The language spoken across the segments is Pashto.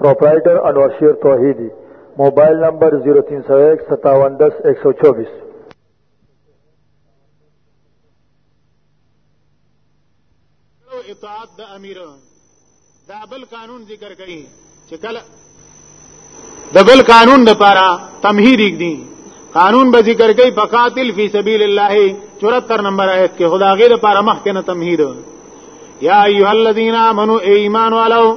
پروپرائیٹر انور شیر توحیدی موبایل نمبر 03015710124 اطاعت د امیر دا بل قانون ذکر کړي چې کله د بل قانون د پاره تمهید دي قانون به ذکر کوي فقاتل فی سبیل الله 74 نمبر آیت کې خدا غیر لپاره مخکنه تمهید یا ایها الذین آمنو ایمان والو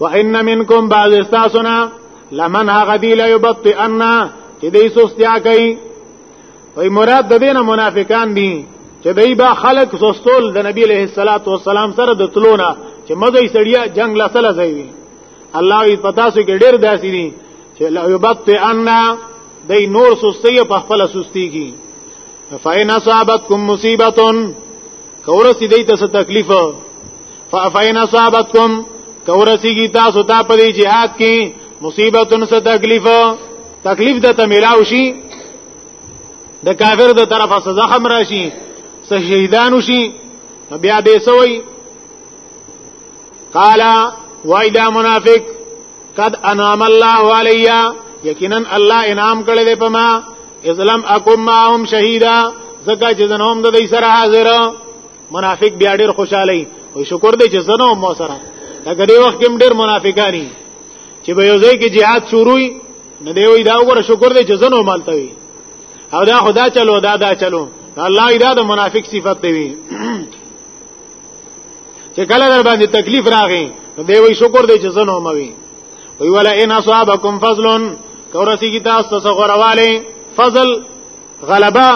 وان منکم بعض استاسنا لمن غدی لا یبطئ ان چې دې سستیا کوي وای مراد د دینه منافقان دي چې دای با خلق سستول د نبی له صلوات و سلام سره د تلونه چې مزه سړیا جنگ لسله زوی الله یې پتا سو کې ډیر داسي دي چې لا یبت ان دای نور سستی په خپل سستی کی فاین اصابتکم مصیبتون کورسی دای ته تکلیف فاین اصابتکم کورسی کی تاسو ته په جهاد کې مصیبتون څه تکلیف تکلیف د ته ملاو شي د کافر د طرفه سزا هم راشي سه شهیدان شي بیا به سوی قالا وای دا منافق قد انعم الله علیا یقینا الله انعام کړی دی په ما اسلام اقوم معهم شهیدا زکه چې زنوم د دې سره حاضر منافق بیا ډیر خوشاله وي شکر دې چې زنوم مو سره دا غدي وخت کې ډیر منافقانی چې به یو ځای کې jihad شروعي نه دی وای دا وګوره شکر دې چې زنوم مالته وي او دا خدا چلو دا دا چلو الله دا د منافق صفت دی چې کله در باندې تکلیف راغی نو دی وی شکر دی چې زنه موي وی ولا ان اصابکم فضل کورسی کی تاسو څخه غرواله فضل غلبا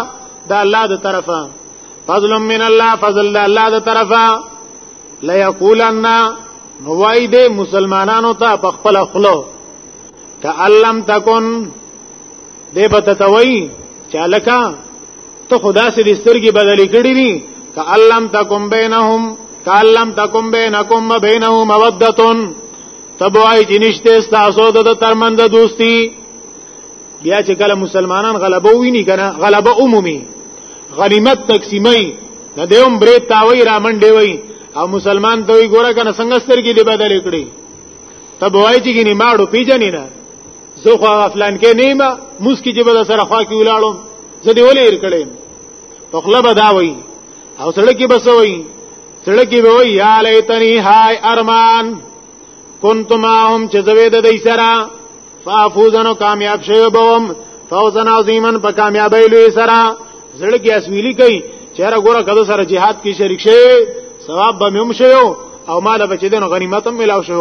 د الله د طرفه فضل من الله فضل د الله د طرفه لا یقولن نوای دې مسلمانانو ته په خپل خلو کألم تکن دې بتتوي چالکا ته خدا سي د سترګې بدلې کړې دي کعلم تکم بینهم کعلم تکم بینکم و بینه مودتون تبوای چې نشته تاسو د ترمن د دوستی بیا چې کله مسلمانان غلبه ویني کنه غلبه عمومي غنیمت تقسیمي نه دیوم برې تاوي را منډي وي او مسلمان ته وی ګوره کنه څنګه سترګې دی بدلې کړې تبوای چې ګینه ماړو پیجنې نه زه خو هغه فلان کې نه ما موس کې جبل سره خوا کې ولاړم زه دې ولې ایر کړم په خپل بدا وای او سره کې بس وای سره کې وای یا لیتنی هاي ارمان كنت معهم چې زوید د ایسرا فافوزنو کامیاب شوی بوم فوزن عظیمن په کامیابی لوی سرا زړه کې اسویلی کوي چیرې ګوره کده سره jihad کې شریک شي ثواب به مم شي او مال بچی دنو غنیمت هم ملاو شي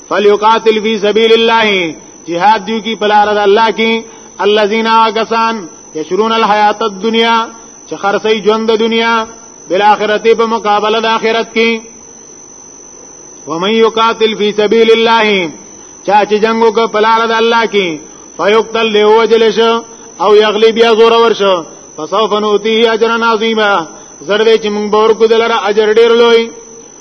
فلیقاتل فی سبیل الله جهاد دیو کی پلار د الله کی الذین کسان یشرون الحیات الدنیا چې خرڅي ژوند د دنیا بل اخرت په مقابله د اخرت کې ومن یقاتل فی سبیل الله چا چې جنگو کو پلار د الله کې فیقتل له وجل شو او یغلی بیا زور ورشو فسوف نوتی اجرا عظیما زرد چې موږ بور کو دلاره اجر ډیر لوی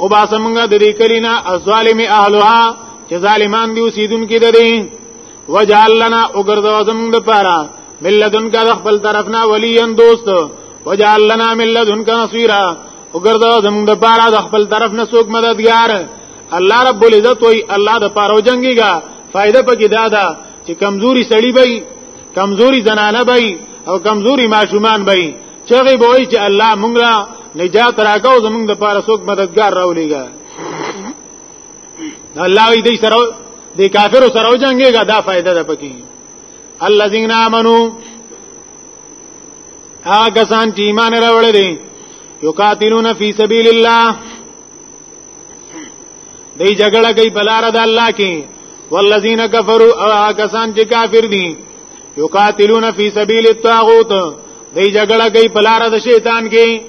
او با سمنګا د دې کلینا الظالم اهلها چې ظالمان دی اوسیدونکو د دې وجعل لنا وګرځو زموږ د پاره ملذن کا خپل طرفنا ولین دوست وجعل لنا ملذن کا نصيرا وګرځو زموږ د پاره د خپل طرف نه څوک مددگار الله رب العزت وای الله د پاره وجنګيګا فائدہ پکې دا ده چې کمزوري سړی وي کمزوري زنانه وي او کمزوري ماشومان وي چغه به وای چې الله مونږ لا نجات راکاو زمونږ د پاره څوک مددگار راولېګا الله وی دې سره دې کافر سره وجنګېګا دا فائدہ ده پکې الذين امنوا هغه کسان چې ایمان راوړل دي یو قاتلون فی سبیل الله دې جګړه کوي بلار د الله کې والذین کفروا هغه کسان چې کافر دي یقاتلون فی سبیل الطاغوت دی جګړه کوي په لار د شیطان کې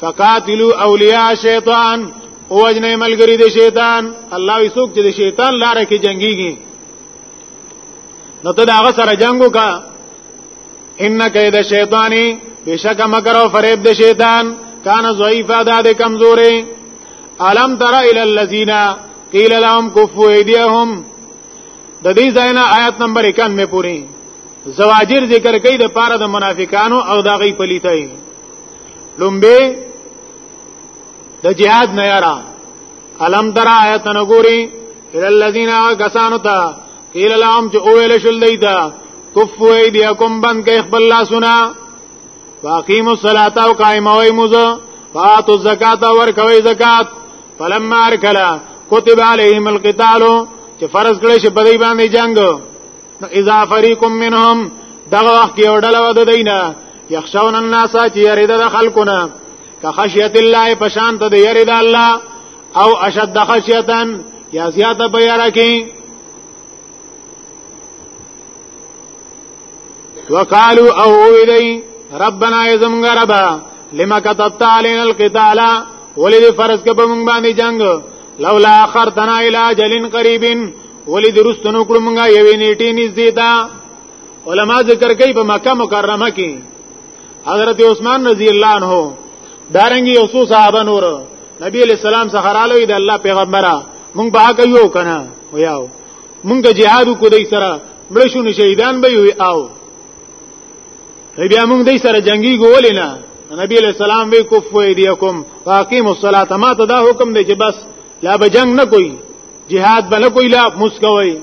فقاتلوا اولیاء شیطان او اجنه ملګری د شیطان الله یې څوک چې د شیطان لار کې جنگيږي نو ته دا هغه سره جنگو کا ان کید شیطانی بشک مکر او فریب د شیطان کان ضعیفا دا د کمزورې الم تر الى الذین قیل لهم کفوا ایدیهم د دې ځای نه آیات نمبر 91 پورې زواجر ذکر کوي د پاره د منافقانو او د غي پلیتای لومبه د جهاد نه یارا الم در آیت نه ګوري ال الذين غسانو تا قیل لهم چې اویل شل دیتا کفو ایدیکم بند کې خپل لاسونه واقیموا الصلاة او قائموي موزه فاتو الزکات ور کوي زکات فلما ارکلا كتب عليهم القتال چې فرض کړی شي په دې باندې جنگ نو اذا فريق منهم دغه وخت یو ډله ود دینه یخشون الناس چې یریده د خلقونه که خشیت الله پشان ته یریده الله او اشد خشیتن یا زیاته بیره کی وقالو او ویدی ربنا یزمګ ربا لما كتبت علينا القتال ولې دې فرض کړ په مونږ باندې جنگ لولا اخرتنا الى اجل قريب ولې دې رستنو کړو مونږه یوې نیټې نږدې دا علما ذکر کوي په مکه مکرمه کې حضرت عثمان رضی الله عنه دارنګي یو څو صحابه نور نبی علیہ السلام څخه رالوي د الله پیغمبره مونږ به حق یو کنه ویاو مونږ جهاد کو دای سره مړ شو نه شهیدان به یو او نو بیا موږ دې سره جنگي ګول نه نبی علیہ السلام وی کفو ایدیکم واقیم الصلاۃ ما ته دا حکم دی چې بس لا به جنگ نه کوي jihad بل کوي لا مسکوي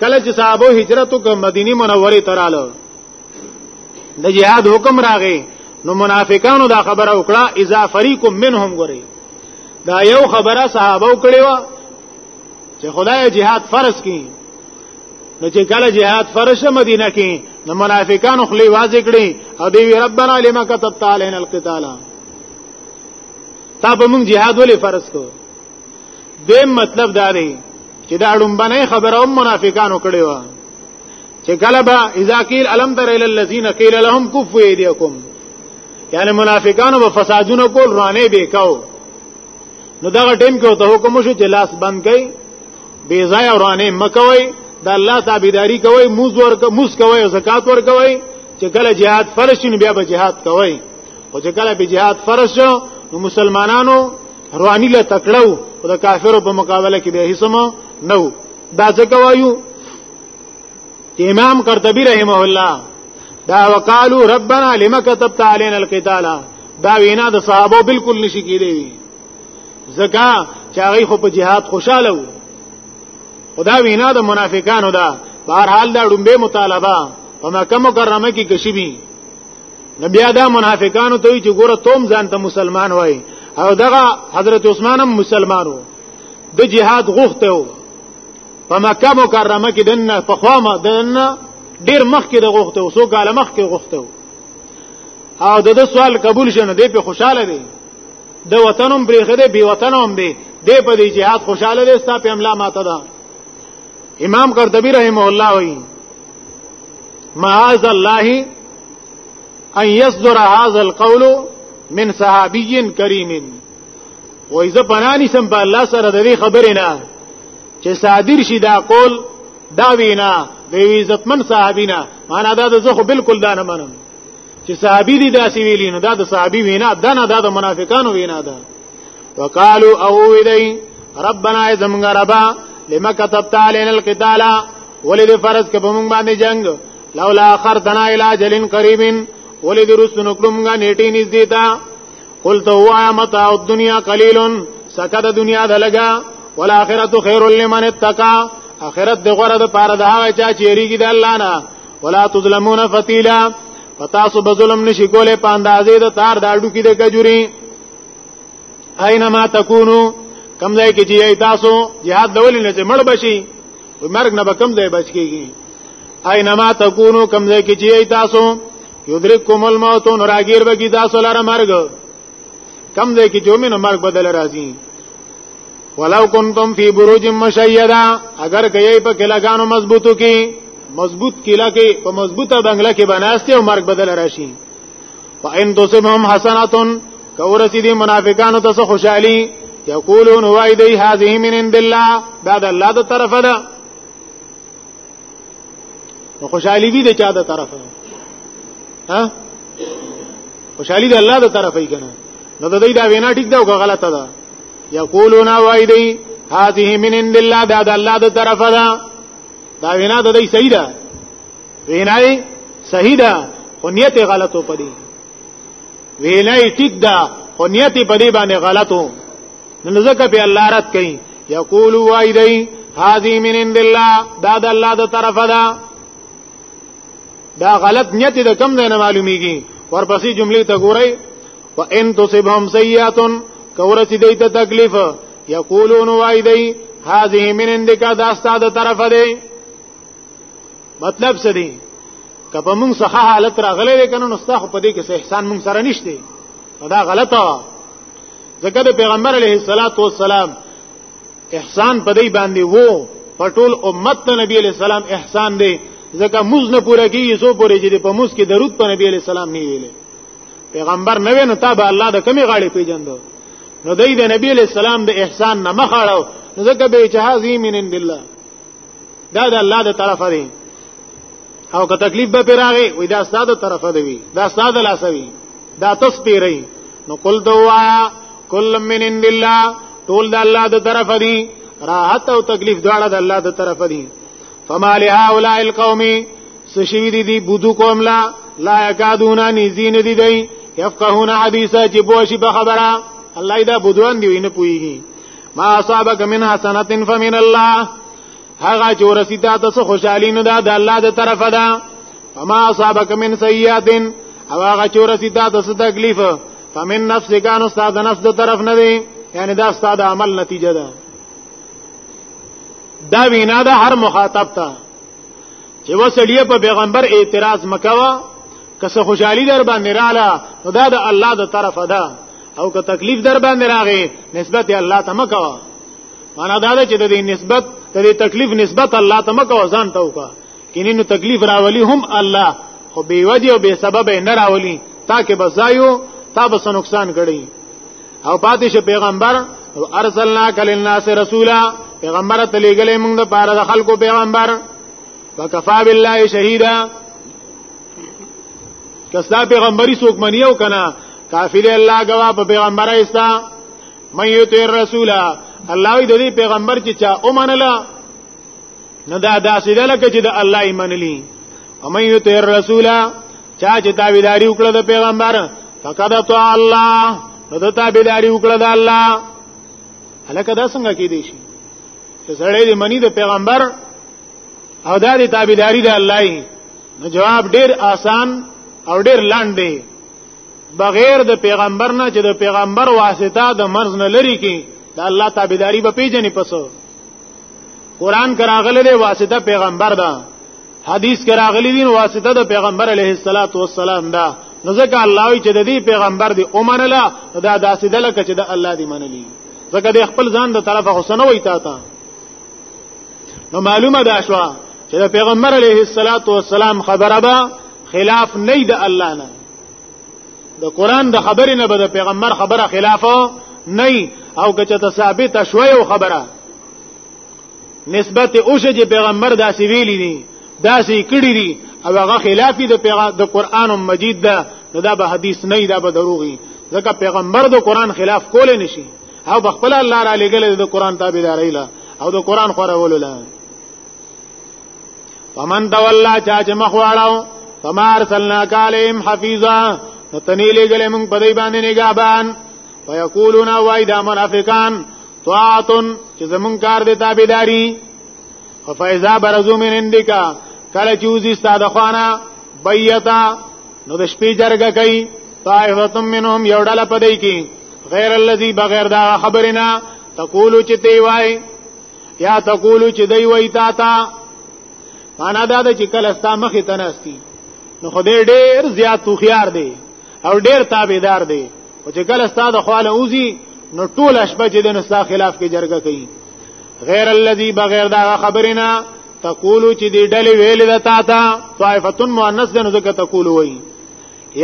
کله چې صحابه هجرت وکړ مدینه منوره ته رااله د jihad حکم راغی نو منافقانو دا خبره وکړه اذا فريق منهم غري دا یو خبره صحابه وکړي چې خدای جهاد فرض کړي نو چې کله جهاد فرض شه مدینه کې نو منافقانو خلی واځي کړي او دی ربنا لما كتبت علينا القتال تا به موږ جهاد ولې فرض کو دې مطلب دا دی چې دا اړمبنه خبره هم منافقانو کړي و چې کله به اذا قيل الم تر الى الذين قيل لهم كفوا ايديكم یعنی منافقانو به فسادونه کول رانه به کاو نو دا ټیم کې ته حکم شو چې لاس بند کړئ بی ځای اورانه مکوي د الله تابعداري کوي موز ورک موز کوي او زکات ور کوي چې کله jihad فرض شي بیا به jihad کوي او چې کله به jihad فرض شو نو مسلمانانو رواني له تکړو او د کافرو په مقابله کې به هیڅ نو دا ځکه وایو امام قرطبي رحمه الله دا وقالو ربنا لما كتبت علينا القتال دا وینا د صحابه بالکل نشي کېدی زکا چې هغه خو په جهاد خوشاله وو خدا وینا د منافقانو ده بهر حال دا ډومبه مطالبه په مکه مکرمه کې کشي بي نبي دا منافقانو ته چې ګوره توم ځان ته مسلمان وای او دغه حضرت عثمان هم مسلمانو د جهاد غوښته وو په مکه مکرمه کې دنه په خوامه دنه ډیر مخکې د غوښته وو سو کال مخکې غوښته وو او د دې سوال قبول شنه دی په خوشاله دی د وطنم بریخه دی بی وطنم دی د په دې جهاد خوشاله دی ستا په املا ماته ده امام قرطبی رحم الله وی معاذ الله ان يصدر هذا القول من صحابي كريم وإذا بناني سم بالله سره د دې خبرې نه چې صادر شي دا قول دا وینا د عزتمن صحابینا معنا دا زه خو بالکل دا نه منم چې صحابي دي داسې ویلي نو دا د صحابي وینا ده نه دا د منافقانو وینا ده وقالو او ویدی ربنا زمغ ربا لما كتبت علينا القتال ولید فرض کې په موږ باندې جنگ لولا اخرتنا الى جلن قريب ولید رسنکلمغه نیټی نږدې ده قلت هو متاع الدنيا قليل سکه د دنیا د لګا والاخره خیر لمن اتقى اخرت د غره د پاره د هغه چا چې یریږي د الله نه ولا تظلمون فتیلا پتا سو بظلم نشي کوله په اندازې د تار د اډو کې د کجوري اينما تکونو کم ځای کې چې تاسو jihad دولې نه چې مړ بشي مرګ نه به کم ځای بچ کیږي اينما تکونو کم ځای کې چې تاسو یدرککم الموت نو راګیر بګی دا سولاره مرګ کم دی کی جومن مرګ بدل راځي ولو کنتم فی بروج مشیدا اگر کای په کلاګانو مضبوطو کی مضبوط کلا کی په مضبوطه بنگله کی بناسته او مرګ بدل راشي فان تصبهم حسنات کورسی دی منافقانو ته خوشحالي یقولون وای دی هذه من عند الله دا د الله د طرفه ده نو خوشحالي دي د چا د طرفه ها خوشحالي د الله د طرفه یې کنه نو د دې دا وینا ټیک ده او غلطه ده یقولون وای دی هذه من عند الله دا د الله د طرفه ده دا وینا د دې صحیح ده وینا یې صحیح ده خو نیت غلطو پدې وینا یې ټیک ده خو نیت په دې باندې غلطو نو ځکه په الله رات کوي یقول وای دی هذه من عند الله دا د الله د طرفه ده دا غلط نیت د کم نه معلومیږي ورپسې جملې ته ګورئ وان تصبهم سیئات کورت دیت تکلیف یقولون وای دی هذه من عندك دا استاد طرف دی مطلب څه دی کپه مون څخه حالت راغلی کنه نو ستاسو په دې کې احسان مون سره نشته دا غلطه ځکه د پیغمبر علیه الصلاۃ والسلام احسان په دې باندې وو په ټول امت ته نبی علیہ السلام احسان دی ځکه موز نه پوره کیږي سو پوره چې په موز کې درود په نبی علیہ السلام نه ویلې پیغمبر نه وینو تا به الله د کمی غاړي پیجندو نو دای د نبی علیہ السلام د احسان نه مخاړو ځکه به جهازی من الله دا د الله د طرفه دی او که تکلیف به پیراغي وې دا ستاسو طرفه دی وی دا ستاسو لاسوي دا تاسو پیری نو قل دوا کل من عند الله ټول د الله د طرف دي راحت او تکلیف دواړه د الله د طرف دي فما لهؤلاء القوم سشوی دي دي بودو قوم لا لا یکادون نزین دي دي يفقهون حدیثا چې بوشي په خبره الله دا بودوان دی نه پويږي ما اصابك من حسنه فمن الله هغه چې ورسیدا د څه خوشحالي نه ده د الله د طرفه ده فما اصابک من سیئات او هغه چې ورسیدا د څه تکلیف فمن نفس کان استاد نفس د طرف نه دی یعنی دا استاد عمل نتیجه ده دا وینا ده هر مخاطب ته چې وسړی په پیغمبر اعتراض مکوا که څه خوشحالي در باندې رااله نو دا د الله د طرفه ده او که تکلیف در باندې راغی نسبت الله ته مکوا معنا دا ده چې د دې نسبت د دې تکلیف نسبت الله ته مکو ځان ته وکا کینې نو تکلیف راولي هم الله خو به وجه او به سبب نه راولي تاکه بزایو تا بس نقصان کړي او پاتې شه پیغمبر او ارسلنا کل الناس رسولا پیغمبر ته لګلې موږ د پاره د خلکو پیغمبر وکفا بالله شهیدا کستا پیغمبري څوک منی او کنه کافی دی الله غوا په پیغمبره ایستا من یوتی الرسول الله د دې پیغمبر چې چا اومنله نو دا داسې ده لکه چې د الله یې منلی ومن یوتی الرسول چا چې تابعداري وکړه د پیغمبر فقد طاع الله نو د تابعداري وکړه د الله هلکه دا څنګه کې دي شي چې سړی دې منی د پیغمبر او دا دې تابعداري د الله نو جواب ډیر آسان او ډیر لاندې بغیر د پیغمبر نه چې د پیغمبر واسطه د مرز نه لري کې د الله تابعداري به پیژنې پسو قران کراغله دی واسطه پیغمبر ده حدیث کراغلی دین واسطه د پیغمبر علیه الصلاۃ والسلام ده نو ځکه الله وی چې د دې پیغمبر دی اومنله دا داسې دله چې د الله دی منلی ځکه د خپل ځان د طرفه حسن وای تا ته نو معلومه ده شو چې د پیغمبر علیه الصلاۃ والسلام خبره به خلاف نه د الله نه د قران د خبرې نه به د پیغمبر خبره خلاف نه او که چته ثابت شوی او خبره نسبت اوشه چې پیغمبر داسې ویلي دي داسې کړی دي او هغه خلاف د د قران مجید ده نو دا به حدیث نه دا به دروغي ځکه پیغمبر د قران خلاف کول نه شي او بخپل الله را لګل د قران تابعداري له او د قران خورولو له فمن تولى چا چې مخ واړاو فما ارسلنا عليهم حفيظا نتني لګلې موږ په دې باندې نگهبان ويقولون وای دا منافقان طاعتن چې زمون کار دې تابعداري ففایزا برزو من اندکا کله چې وزي ستاده خوانه بیتا نو د شپې جرګه کوي طائفتم منهم یو ډله پدې کې غیر الذي بغیر دا خبرنا تقول چې دی وای یا تقولو چې دی وای تا تا معنا دا ده چې کله ستا مخې ته نستی نو خدای ډیر زیات توخيار دی او ډیر تابعدار دی او چې کله ستا د خواله اوزی نو ټول شپه چې د نستا خلاف کې جرګه کوي غیر الذي بغیر دا خبرنا تقولو چې دی ډلې ویل د تا تا طائفه مؤنث د نزدکه تقولو وای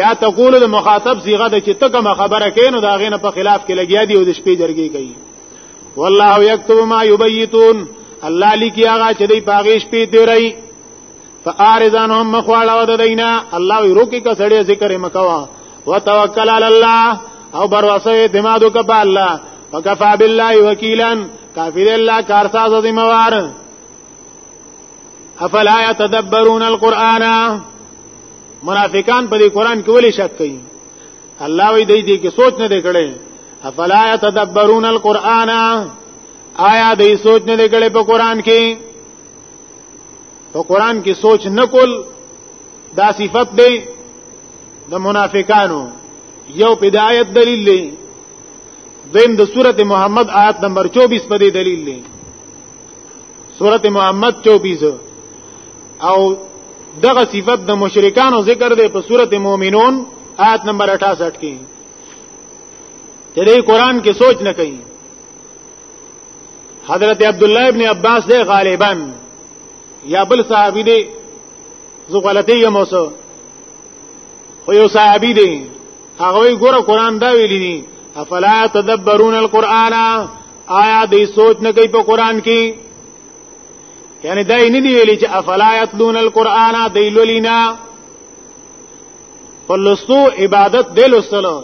یا تقولو د مخاطب صيغه د چې تکه خبره کینو دا غینه په خلاف کې لګیا دی او د شپې جرګه کوي والله یكتب ما یبیتون الله لیکي هغه چې دی پاغیش پی تیری فارزانهم مخواړه ود دینا الله وی روکی کا سړی ذکر مکوا وتوکل علی الله او بر واسه اعتماد وکړه په الله وکفا بالله وکیلا کافر الله کارساز ذمہ وار افلا يتدبرون القرآن منافقان په دې قران کې ولې شک کوي الله وی دی دې کې سوچ نه دی کړي افلا يتدبرون القرآن آیا دې سوچ نه دی کړي په قران کې په قران کې سوچ نکول دا صفت دی د منافقانو یو پدایت دلیل دی دیم د سورته محمد آیت نمبر 24 په دې دلیل دی سورت محمد 24 او دغه صفت د مشرکانو ذکر دی په سورت مومنون آیت نمبر 68 کې چې دې قران کې سوچ نه کوي حضرت عبد الله ابن عباس دی غالبا یا بل صحابي دی زه غلطي یم اوس خو یو صحابي دی هغه ګوره قران دا ویلی دی افلا تدبرون القرآن آیا دې سوچ نه کوي په قران کې یعنی دا یې نه دی ویلي چې افلا یتلون القرآن دې لولینا فلستو عبادت دې لسلو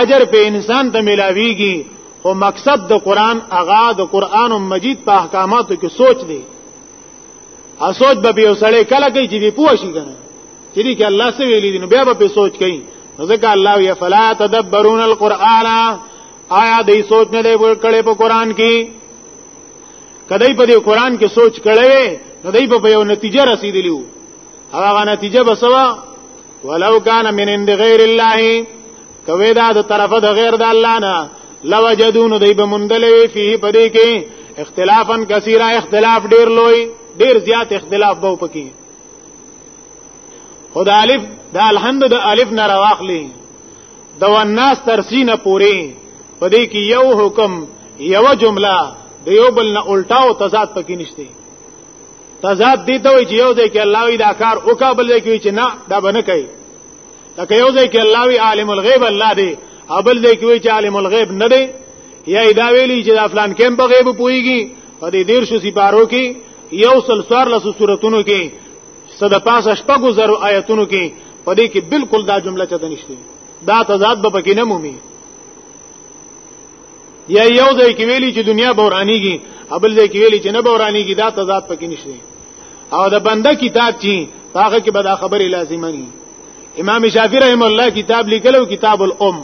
اجر په انسان ته ملاويږي او مقصد د قران اغا د قران مجید په احکاماتو کې سوچ دی ا سوچ به یو سړی کله کوي چې دی پوه شي کنه چې دی کې الله سوي لیدنو بیا به په سوچ کوي ځکه الله یا فلا تدبرون القرآن آیا دې سوچ نه دی ورکړې په قران کې کدی په دې قران کې سوچ کړې نو دې په یو نتیجه رسیدلی وو هغه نتیجه بسوا ولو کان من عند غیر الله کوي دا د طرفه د غیر د الله نه لوجدون دې به مندلې فيه پدې کې اختلافا کثیره اختلاف ډیر لوی ډیر زیات اختلاف به پکې خدا الف دا الحمد د الف نه راخلی د وناس ترسینه پوری په دې کې یو حکم یو جمله د یو بل نه الټاو تضاد پکې نشته تضاد دي ته وي چې یو ځای کې الله وی دا کار او کا بل ځای کې چې نه دا بنه کوي لکه یو ځای کې الله وی عالم الغیب الله دی ابل ځای کې وی چې عالم الغیب نه دی یا دا ویلی چې دا فلان کم په غیب پويږي په دې دیر شو سپارو کې یو سلسوار لسو صورتونو کې صد پاسه شپږو زرو آیتونو کې په دې کې بالکل دا جمله چته نشته دا تضاد به پکې نه مومي یا یو ځای کې ویلي چې دنیا بورانیږي ابل ځای کې ویلي چې نه بورانیږي دا تضاد پکې نشته او د بنده کتاب چې هغه کې به دا خبره لازمه نه امام شافعی رحم الله کتاب لیکلو کتاب الام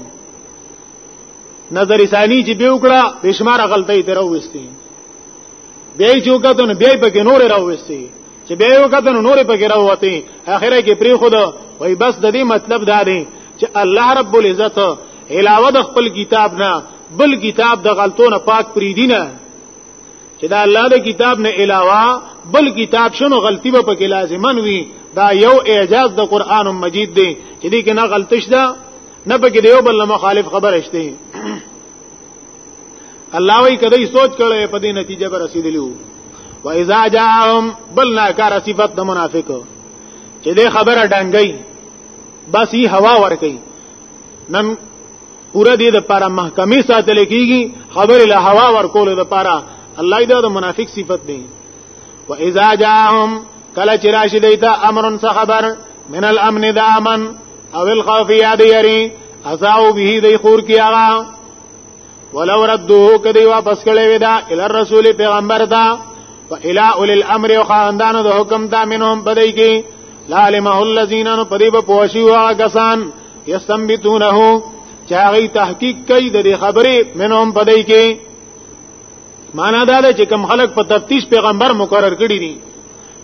نظر ثانی چې به وکړه بشمار غلطۍ تر وستي بیا چوکاتونه بیا پکې نور راوستي چې بیا یو کتن نور په ګرا وته اخره کې پری خود وای بس د دې مطلب دا دی چې الله رب العزت علاوه د خپل کتاب نه بل کتاب د غلطونو پاک پری دینه چې دا الله د کتاب نه علاوه بل کتاب شنو غلطي به پکې لازمن وي دا یو اعجاز د قران مجید دی چې دې کې نه غلطش ده نه پکې دیو بل مخالف خبره شته الله وی کدی سوچ کړي په دې نتیجه به رسیدلی وو و اذا جاءهم بل ناکار صفت د منافق چې دې خبره ډنګي بس یې هوا ور کوي نن پورا دې د پاره محکمه ساتل کیږي خبر له هوا ور کول د پاره الله دې د منافق صفت دی و اذا جاءهم کله چې راشي دیتا امرن څه خبر من الامن د امن او الخوف یاد یری ازاو به دی خور کیغه ولو ردوه کدی واپس کړي ودا ال رسول پیغمبر دا الى اول الامر او خاندانو د حکم دا منهم پدې کې لالمه الذين نو پدې په پوښي وا کسان یستنبتونه چاغي تحقیق کوي د خبرې منهم پدې کې معنا دا ده چې کم خلک په تفتیش پیغمبر مقرر کړی دي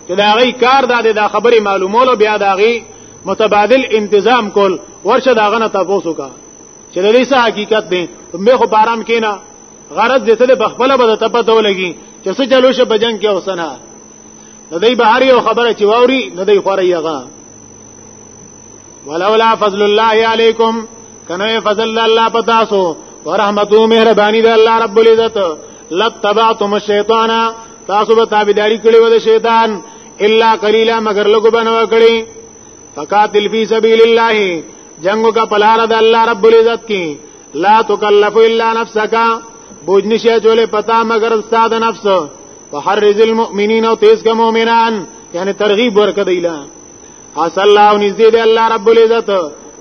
چې دا غي کار دا د خبرې معلومولو بیا دا غي متبادل انتظام کول ورشه دا غنه تاسو کا چې د دې څه حقیقت دی مې خو بارام کینا غرض دې ته په خپل بده ته پته ولګي چې څه چلو شه بجنګ کې اوسنه د دې بهر یو خبره چې ووري نه دی خوري هغه ولولا فضل الله علیکم کنه فضل الله پتا سو ورحمتو مهربانی د الله رب العزت لتبعتم الشیطان تاسو به تابعداري کړی و د شیطان الا قليلا مگر لګو بنو کړی فقاتل فی سبیل الله جنگو کا پلار د الله رب العزت کی لا تکلف الا نفسك بوج نشه جوله پتا مگر استاد نفس وحرز المؤمنین او تیز کا مؤمنان یعنی ترغیب ورک دیلا اصل الله نزدې دی الله رب العزت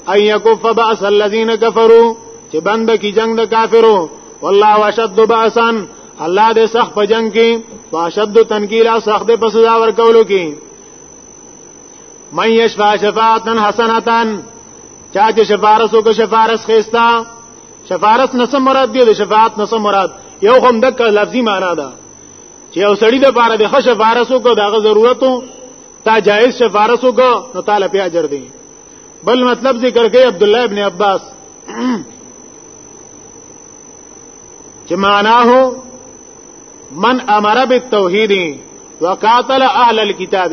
ان يكف باس الذين كفروا چې بند کی جنگ د کافرو والله واشد باسن الله دې سخت په جنگ کې واشد تنکیلا سخت په سزا ورکولو کې من یشفع شفاعتن حسنتن چا چې شفارس وکړي شفارس خيستا شفارس نسم مراد دی شفاعت نسم مراد یو هم دک لفظي معنا ده چې یو سړی د پاره د خشه فارس وکړو دغه ضرورتو تا جائز شفارس وکړو نو تعالی په اجر دی بل مطلب ذکر کوي عبد الله ابن عباس چې معناه من امر بالتوحید وقاتل اهل الكتاب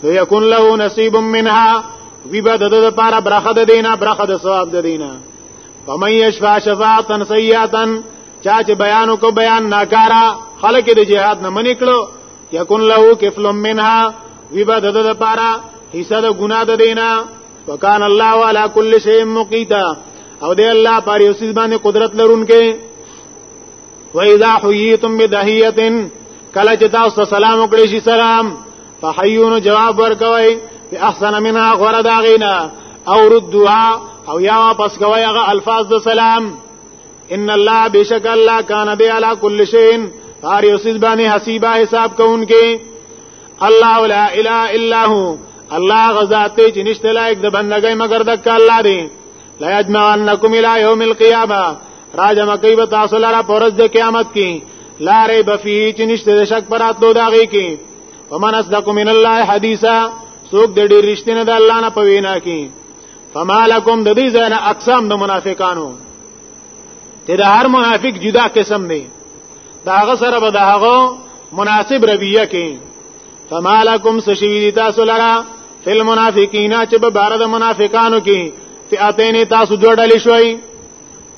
فیکون له نصیب منها وی به د د پاره برخه د دینه برخه د ثواب د دینه فمن یشفع شفاعتا سیئتا چا چې بیان کو بیان ناکارا خلک د جهاد نه منې کړو یکون له کفل منها وی به د د پاره حصہ د ګناه د دینه وکان الله علی کل شیء مقیتا او دی الله پر یو سیس باندې قدرت لرونکې و اذا حییتم بدهیه کله چې تاسو سلام وکړئ شي سلام فحیون جواب ورکوي په احسن منها غره دا غینا او رد دعا او یا واپس کوي هغه الفاظ د سلام ان الله بشک الله کان به علی کل شیء هر یو سیز باندې حسیبه حساب کوونکې الله لا اله الا هو الله غزا ته چې نشته لایک د بندګۍ مگر د الله دی لا یجمعنکم الی یوم القیامه راجم کوي به تاسو لپاره پرز د قیامت کې لا ریب فیه چې نشته د شک پراتلو دا غي کې ومن اصدق من الله حدیثا څوک د ډېر رښتینه د الله نه پوینا کې فمالکم د دې ځای نه اقسام د منافقانو ته د هر منافق جدا قسم دی دا هغه سره به د هغه مناسب رویه کې فمالکم سشوی تاسو لرا فی المنافقین چې په بار د منافقانو کې فئتین تاسو جوړل شوي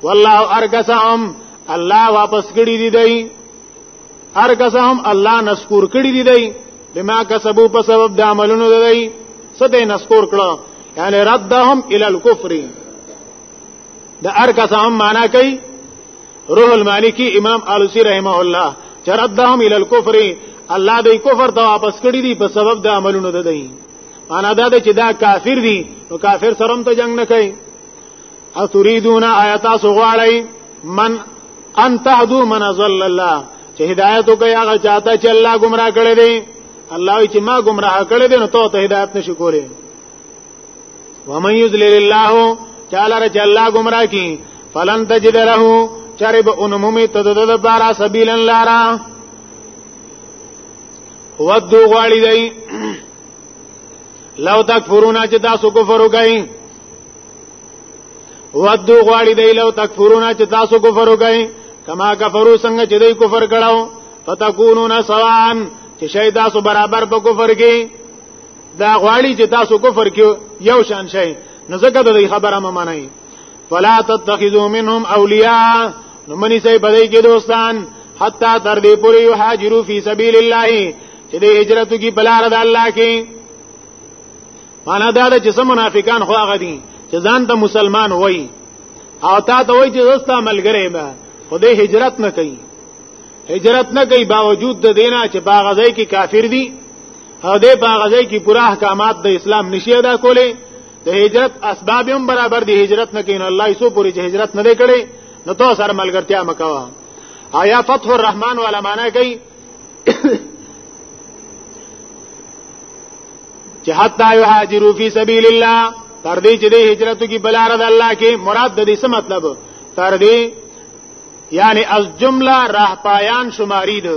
والله ارکسهم الله واپس کړی دی دی ارکسهم الله نسکور کړی دی دی بما کسبو په سبب د عملونو دی سته نسکور کړو یعنی ردهم الی الكفر د ارکس هم معنا کوي روح المالکی امام آلوسی رحمه الله چردهم ال الكفر الله دې کفر ته واپس کړی دي په سبب د عملونو د دی انا دا چې دا کافر دي نو کافر سره هم ته جنگ نه کوي اتريدون آیات سغواړی من ان تهدو من ظل الله چې هدایت کوي هغه چاته چې الله گمراه کړی دی الله چې ما گمراه کړی دی نو ته هدایت نشي کولای ومن یذلل الله چاله رچ الله گمراه کی فلن تجد له چرب انمومی تدد بارا سبیلا لارا ودو غواړي دی لو تکفرون چې تاسو کفر وکړئ ودو غواړي دی لو تکفرون چې تاسو کفر وکړئ کما کفرو څنګه چې دوی کفر کړهو فتكونون سواء چې شي تاسو برابر په کفر کې دا غواړي چې تاسو کفر کې یو شان شئ نو ځکه د دې خبره ما معنی فلا تتخذوا منهم اولیاء نو منی سي بدای کې دوستان حتا تر دې پورې یو هاجرو فی سبیل الله چې د هجرت کی بلار د الله کې معنا دا چې سم منافقان خو هغه دي چې ځان ته مسلمان وای او تا ته وای چې دوستا ملګری ما خو دې هجرت نه کوي هجرت نه کوي باوجود د دینه چې باغ ځای کې کافر دي او دې په هغه ځای کې پوره احکامات د اسلام نشي ادا کولې د هجرت اسباب هم برابر دي هجرت نه کین الله یې سو پوری چې هجرت نه کړي نو تاسو سره ملګرتیا مکوا آیا فتح الرحمن ولا معنا کوي چې حتا یهاجروا فی سبیل الله تر دې چې د هجرت کی بلار د الله کې مراد د دې څه مطلب تر دې یعنی از جمله راه پایان شماری ده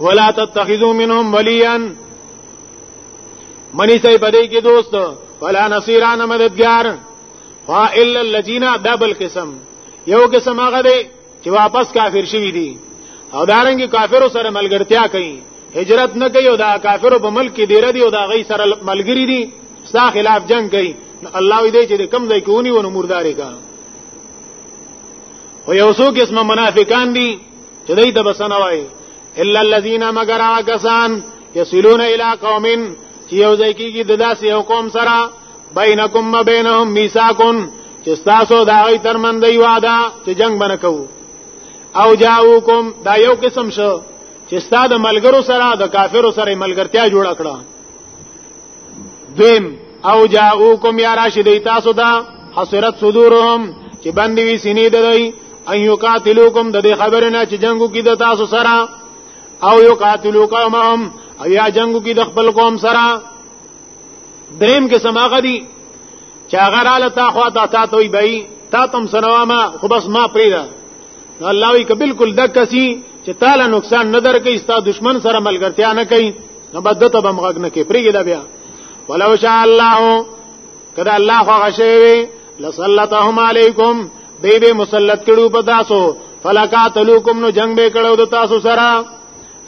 ولا تتخذوا منهم وليا منی سي بدې کې دوست ولا نصيرا نه مددگار وا الا الذين دبل قسم یو قسم هغه دی چې واپس کافر شوی دي او دارنګ کافرو سره ملګرتیا کوي هجرت نه کوي او دا کافرو په ملک کې ډیر دي او دا غي سره ملګری دي ستا خلاف جنگ کوي الله دې چې کم ځای کوونی ونه مرداري کا او یو څو قسم منافقان دي چې دوی ته بسنه وایي الا الذين مگر کسان يسلون الى قوم چې یو ځای کېږي د داسې یو قوم سره بینکم و بینهم میثاقون چې تاسو دا غي ترمن دی وعده چې جنگ بنه کوو او جاءوکم دا یو قسم شو چې ستاسو ملګرو سره د کافرو سره ملګرتیا جوړ کړه دیم او جاءوکم یا راشد تاسو دا حسرت صدورهم چې باندې وی سینې دای ان یو قاتلوکم د دې خبرې نه چې جنگو کې د تاسو سره او یو قاتلوکم هم او یا جنگو کې د خپل قوم سره دریم کې سماغه دي چې هغه رااله تا خو تا تا توي بي تا تم سنواما خو بس ما پریدا نو الله وی ک بالکل دک سی چې تعالی نقصان نه درکې ستا دشمن سره ملګرتیا نه کوي نو بس دته بم غږ نه کې پریګی دا بیا ولو شاء الله کدا الله خو غشوي لسلطهم علیکم دی به مسلط کړو په تاسو فلقاتلوکم نو جنگ به کړو د تاسو سره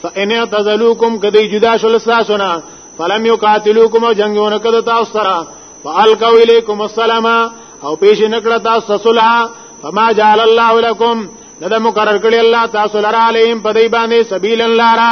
فإن اعتزلوکم کدی جدا شول تاسو نه فلم یقاتلوکم او جنگونه کړو تاسو سره فالقوا الیکم السلام او پیش نکړه تاسو صلح فما جعل الله لكم نده مقرر کړی الله تاسو لرا علیم په دی باندې سبیل لارا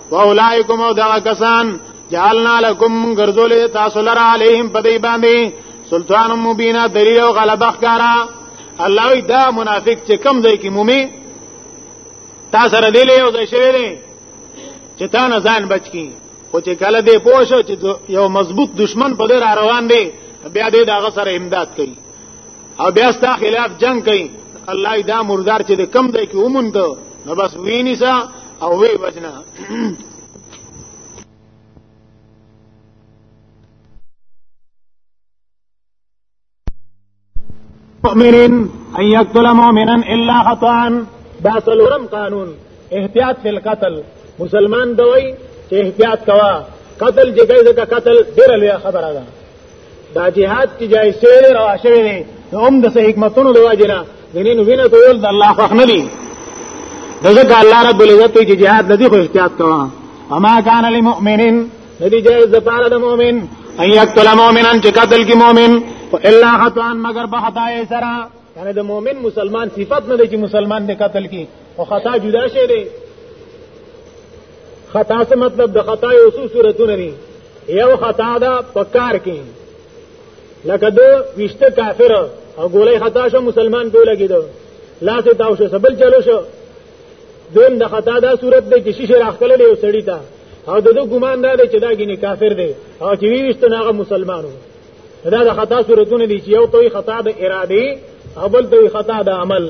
واولائکم او دا کسان جعلنا لكم غرذل تاسو لرا علیهم پدی باندې سلطان مبینا دلیل او غلبه ښکارا الله دا منافق چې کم ځای کې مومي تا سره دی له یو ځای شوی دی چې تا نه ځان بچ کی خو چې کله دې پوه شو چې یو مضبوط دشمن په دې را روان دی بیا دې دغه سره امداد کوي او بیا ستا خلاف جنگ کوي الله دا مردار چې د کم دی کې وموند نو بس ویني سا او وی وجنا مؤمن ان يقتل مؤمنا الا خطا دا سلورم قانون احتیاط فی القتل مسلمان دوی چې احتیاط کوا قتل جګړه د قتل ډیر لوی خبره ده دا جهاد چې جای سیر او شوی دی نو هم د حکمتونو د واجنه دنین وینه کول د الله خوښ نه دی دغه الله رب العزت چې جهاد لدی خو احتیاط کوه اما کان للمؤمن ندی جائز د پاره د مؤمن ان یقتل مؤمنا چې قتل کی مؤمن الا خطا مگر په خطا یې سره یعنی د مؤمن مسلمان صفت نه دی چې مسلمان دې قتل کی او خطا جدا شی دی خطا څه مطلب د خطا یو څو صورتونه دي یو خطا ده په کار کې لکه دو وشته کافر او ګولې خطا شو مسلمان په لګیدو لاس ته تاو شو سبل چلو شو دیم د خطا دا صورت دی چې شیشه راخلل یو سړی ته او د دو ګمان دا دی چې دا ګینه کافر دی او چې وی وشته هغه مسلمانو دا د خطا صورتونه دي چې یو توي خطا د ارادي او بل توي خطا د عمل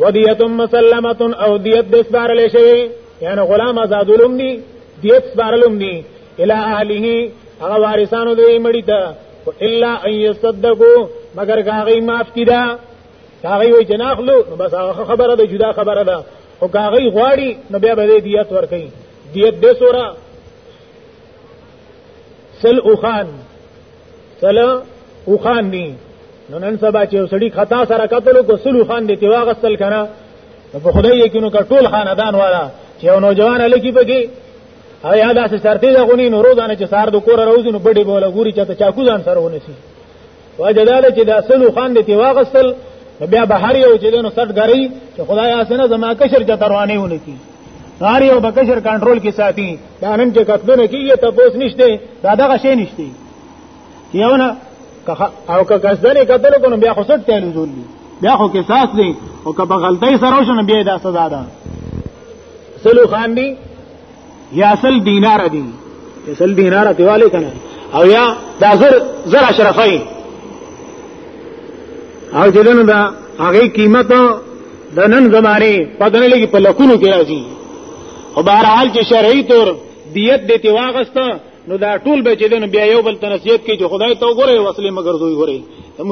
ودیت مسلمه او دیت د سپارل شوی یعنی غلام آزادولم دی دیت سپارلم دی الی اهله هغه وارثانو دی مړی ته الا ان یصدقوا مگر هغه معاف کیدا هغه وی جناخلو نو بس هغه خبره ده جدا خبره ده او هغه غواړي نو بیا به دیت ورکړي دیت به سورا سل اوخان سل اوخان دي نو نن سبا چې سړی خطا سره قتل کو سل اوخان دي تیوا غسل کنه په خدای یقینو کا ټول خاندان والا چې یو نوجوان لکی پکې او یاد اسه شرطي دا غونی نورو دانه چې سار د کور راوځي نو بډې بوله ګوري چې ته چاکو ځان سره ونسی وجداله چې د اصلو خان دې واغسل بیا بهر یو چې دنو سټ غري چې خدای اسنه زما کشر چې تروانه ونه کی نار یو بکشر کنټرول کې ساتي دا نن چې کتلونه کیږي ته پوس نشته دا دغه شی نشته یو نه او که کسدنې قتل کو نو بیا خو سټ ته لزول دي بیا خو کې ساس دي او که په غلطۍ سره شنو بیا دا سزا ده سلو خان دی یا سل دینار دی سل دینار دیواله کنه او یا دا زر زر اشرفی او دلنو دا هغه قیمت د نن زماره پدنه لګي په لکونو کې راځي او بهر حال چې شرعي تور دیت دې تی واغسته نو دا ټول به چې دنه بیا یو بل تنسیت کې چې خدای ته وګوره وسلې مگر دوی وګوره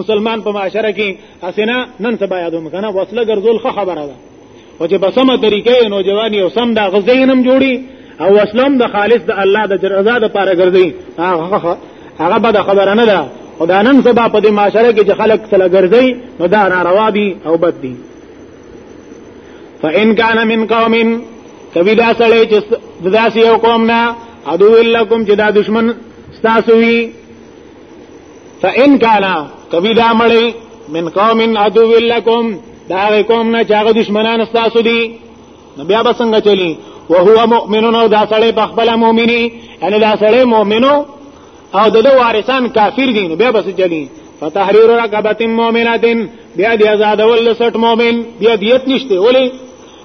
مسلمان په معاشره کې اسنه نن سبا یادو مکنه وسله ګرځول خه خبره ده او چې په سمه طریقه یې نوجوان یو سم د هغه ذهن هم جوړي او اسلام د خالص د الله د رضا لپاره ګرځي هغه هغه بده خبره نه ده او دا نن سبا په دې معاشره کې چې خلک سره ګرځي نو دا ناروا دي او بد دي فإن كان من قوم کوي دا سړی چې داسې یو قوم نه عدو لکم چې دا دشمن ستاسو وي فان کان کبي دا مړی من قوم عدو لكم دا قوم نه چاغه دشمنان تاسو دي نو بیا به څنګه چلی وهو مؤمن او دا سړی په خپل مؤمنی ان دا سړی مؤمنو او د وارثان کافر دي نو بیا به څه چلی فتحرير رقبه مؤمنه بیا دی آزاد ول سټ مؤمن بیا دیت نشته ولی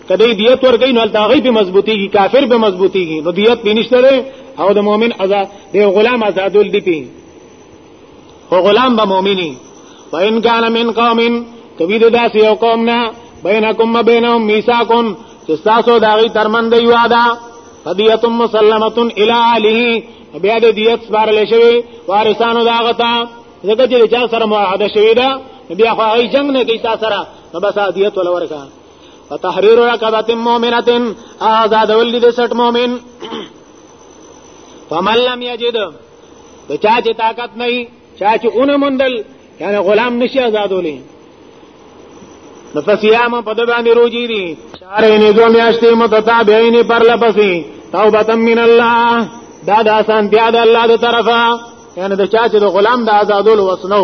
کدی دیت ورګین هل تاغی په مضبوطیږي کافر به مضبوطیږي نو دیت به نشته او د مؤمن ازا د غلام آزادول دی پی او غلام به مؤمنی وان کان من قوم کبی د داس یو قوم نه بینکم و بینهم میثاقون چې تاسو دا غي ترمن دی واده فدیت مسلمه الی علی بیا د دیت سپارل شوی وارثانو دا غتا زګه چې چا سره معاهده شوی دا بیا خو هغه جنگ نه کوي تاسو سره نو بس دیت ولا ورکا فتحرير رقبه مؤمنه آزاد ولدي د سټ مؤمن فمن لم يجد د چا چې طاقت نه چا چې اون مندل یعنی غلام نشي آزادولې نو فصيام په د باندې روزي دي شهرین دو میاشتې متتابعین پر لپسې توبه من الله دا د آسان بیا د الله د طرفه یعنی د چا چې د غلام د آزادولو وسنو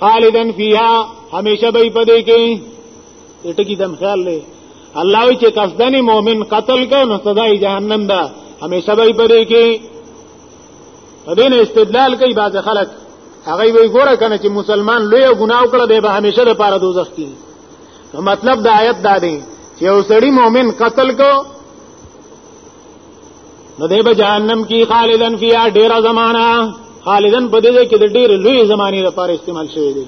خالدن فیها همیشه به پدې کې ټکی دم خیال لې الله وی چې قصدن مؤمن قتل کو نو سزا جهنم ده همیشه به پدې کې پدې نه استدلال کوي بعض خلک هغه وی ګوره کنه چې مسلمان لوی ګناه وکړه به همیشه د پاره دوزخ کې نو مطلب د آیت دا دی چې یو سړی مؤمن قتل کو نو دی به جهنم کې خالدن فیا ډیره زمانہ خالدن په دې کې د ډیر لوی زمانې لپاره استعمال شوی دی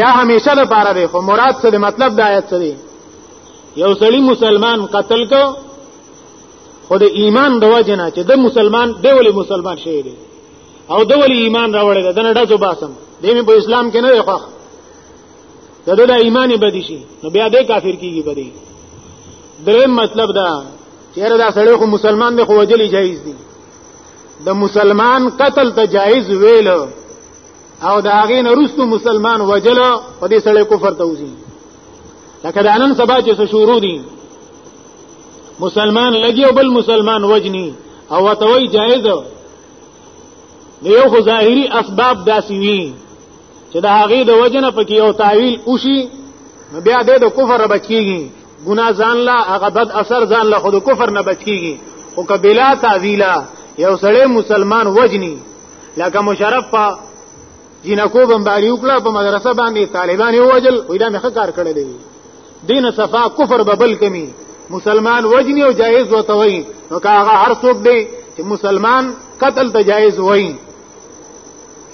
یا همیشه لپاره دی خو مراد څه مطلب د آیت څه دی یو سړی مسلمان قتل کو خو د ایمان د وجه نه چې د مسلمان دی ولې مسلمان شوی دی او د ولې ایمان راوړی دی د نه ډزو باسم دې په اسلام کې نه دی خوښ د دې د ایمان بدی شي نو بیا دې کافر کیږي بدی دریم مطلب دا چیرې دا سړی خو مسلمان دی خو وجلی جایز دی د مسلمان قتل ته جایز ویل او د هغه نه رستو مسلمان وجل په دې سړی کفر ته وځي لکه د نن سبا چې شروع دي مسلمان لګي او بل مسلمان وجني او وتوي جایز دی یو خو ظاهري اسباب داسي وي چې د هغه د وجنه پکې یو تعویل وشي نو بیا د کفر بچیږي ګنا ځان لا هغه بد اثر ځان لا خود کفر نه بچیږي او کبلا تعویلا یو سړی مسلمان وجنی لکه مشرف په جنکو بمباری وکړه په مدرسه باندې طالبان یې وجل وای دا مخ کار کړی دی دین صفا کفر ببل کمی مسلمان وجنی او جایز وتوي نو کاغه هر څوک دی چې مسلمان قتل ته جایز وایي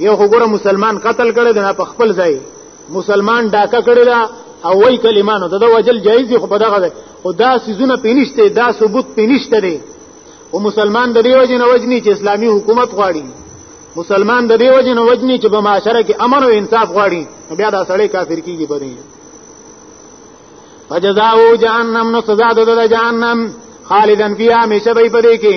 یو وګوره مسلمان قتل کړي دا په خپل ځای مسلمان ډاکه کړي دا او وای کلمانو دا وجل جایز دی خو په دغه او دا سيزونه پینشته دا ثبوت پینشته دی او مسلمان د دې وجه نه وجني چې اسلامي حکومت غواړي مسلمان د دې وجه نه وجني چې په معاشره کې امن او انصاف غواړي بیا دا سړی کافر کیږي بری فجزاو جهنم نو سزا د جهنم خالدن فی همیشه به پدې کې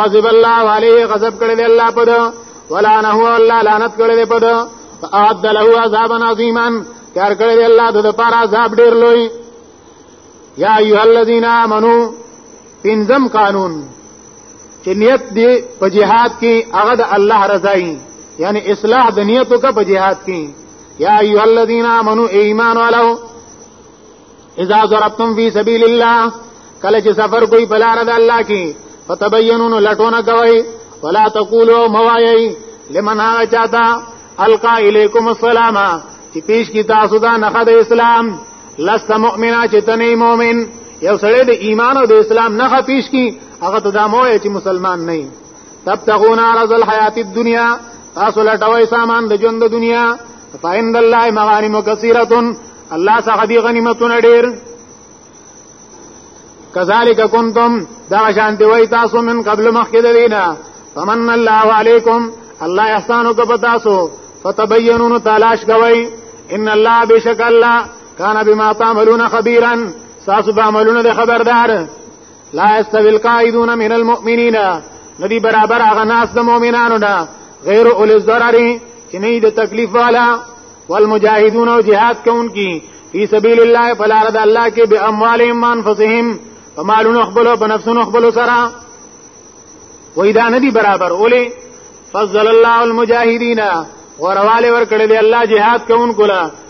غضب الله علیه غضب کړی دی الله په دو ولعنه الله لعنت کړی دی په دو اعد له عذابا عظیما کار کړی دی الله د لپاره عذاب ډیر لوی یا ایها الذین آمنو پنځم قانون چې نیت دی په جهاد کې هغه د الله رضای یعنی اصلاح د نیتو کا په جهاد کې یا ایها الذین آمنو ایمان ولو اذا ضربتم فی سبیل الله کله چې سفر کوئی بلار د الله کې فتبینون لټونه کوي ولا تقولوا موایي لمن هغه چاته القا الیکم السلام چې پیش کی تاسو دا نخد اسلام لست مؤمنا چې تنه مؤمن یو سړی د ایمان او د اسلام نخ پیش کی هغه ته دا موایي چې مسلمان نه تبتغون عرض الحیات الدنیا تاسو لټوي سامان د ژوند د دنیا فإن الله مغانم کثیره الله څخه دی غنیمتونه ډیر کذالک کنتم دا شان دی وای تاسو من قبل مخکې دینا فمن الله علیکم الله احسانو کو تاسو فتبینون تلاش کوي ان الله بشک الله کان بما تعملون خبيرا تاسو به عملونه خبردار لا استوی القائدون من المؤمنین ندی برابر هغه ناس د مؤمنانو نه غیر اول الضرر چې نه د تکلیف والا والمجاهدون او جهاد کوونکي فی سبیل الله فلا رد الله کې به اموالهم انفسهم فمالون خپل په نفسونو خپل سره وې دا ندی برابر اولی فضل الله المجاهدین ورواله ور کړی دی الله جهاد کوونکو لا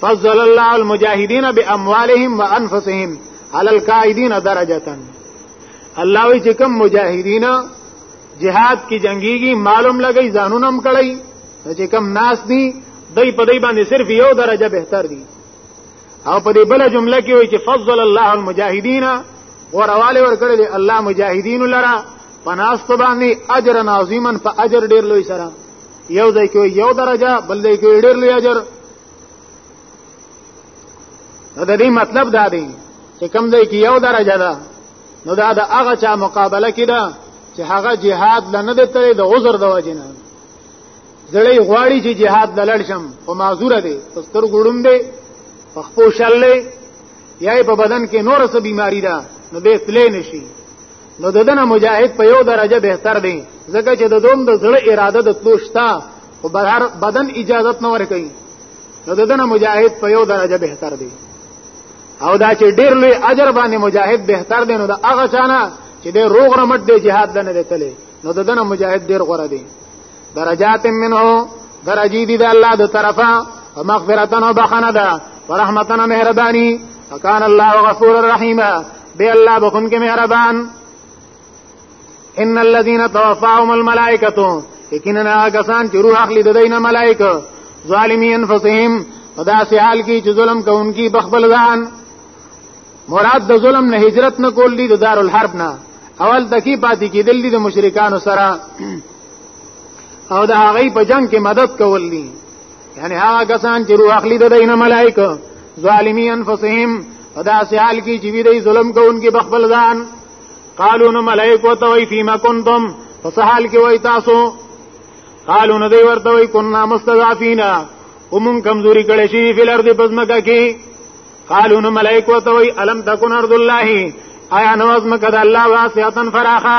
فضل الله المجاهدين باموالهم وانفسهم على القائدين درجه الله وی چې کوم مجاهدین جهاد کې جنگيږي معلوم لګي ځانونم کړی چې کوم ناس دي دای په دای باندې صرف یو درجه بهتر دي او په دې بل جمله کې وایي چې فضل الله المجاهدین ورواله ورکړي دي الله مجاهدین لرا پناست باندې اجر عظیمن په اجر ډیر لوی سره یو ځای کې یو درجه بل ځای کې ډیر لوی اجر نو د دې مطلب دا دی چې کم ځای کې یو درجه ده نو دا د هغه چا مقابله کې ده چې هغه جهاد لنه دی ترې د عذر د وجې نه زړی غواړي چې جهاد لړ شم او معذور دی ستر ګړوم دی په خپل شلې یا په بدن کې نور څه بیماری ده نو به تلې نشي نو ددنه مجاهد په یو درجه بهتر دی ځکه چې د دوم د زړه اراده د تلو شته خو بدن اجازت نه ورکوي نو ددنه مجاهد په یو درجه بهتر دی او دا چې ډیر لوی اجر باندې مجاهد بهتر دی نو دا هغه چانه چې د روغ رمټ دی جهاد نه دی تللی نو ددنه مجاهد ډیر غوړه دی درجات منه درجی دی د الله د طرفه ومغفرتن وبخنه ده ورحمتن مهربانی وکان الله غفور الرحیم دی الله بخون کې مهربان ان الذين توفاهم الملائکه یقینا کسان چې روح اخلي د دینه ملائکه ظالمی انفسهم خدا سي حال کې چې ظلم کوونکی بخبل ځان مراد د ظلم نه هجرت نه کول دي د دارالحرب نه اول تکي پاتې کېدل دي د مشرکانو سره او د هغه په جنگ کې مدد کول دي یعنی هغه کسان چې روح اخلي د دینه ملائکه ظالمی انفسهم ادا سیال کی جیوی دی ظلم کو ان کی بخبل ځان قالو نو ملائکه ته وی فیما کنتم فسحال کی وی تاسو قالو نو دی ورته وی کنا مستضعفینا ومن کمزوری کړي شي فل ارض پزمکه کی قالو نو ملائکه ته وی الم تکون ارض الله آیا نواز مکه د الله واسعتن فراخه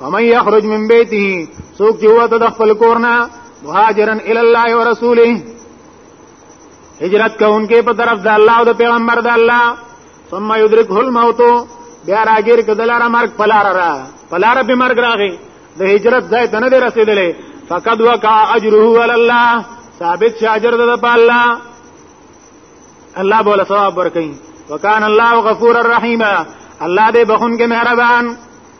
ومن يخرج من بيته سوق چې وته د خپل کورنا مهاجرن ال الله ورسوله هجرت کوونکې په طرف د الله او د پیغمبر د الله ثم يدركه الموت بیا راګیر کدلاره مرګ پلار را پلار به مرګ راغی د هجرت ځای ته نه دی رسیدلې فقد وقع اجره على الله ثابت شاجر د په الله الله بوله ثواب ورکړي وکانه الله غفور الرحیم الله دې بخون کې مهربان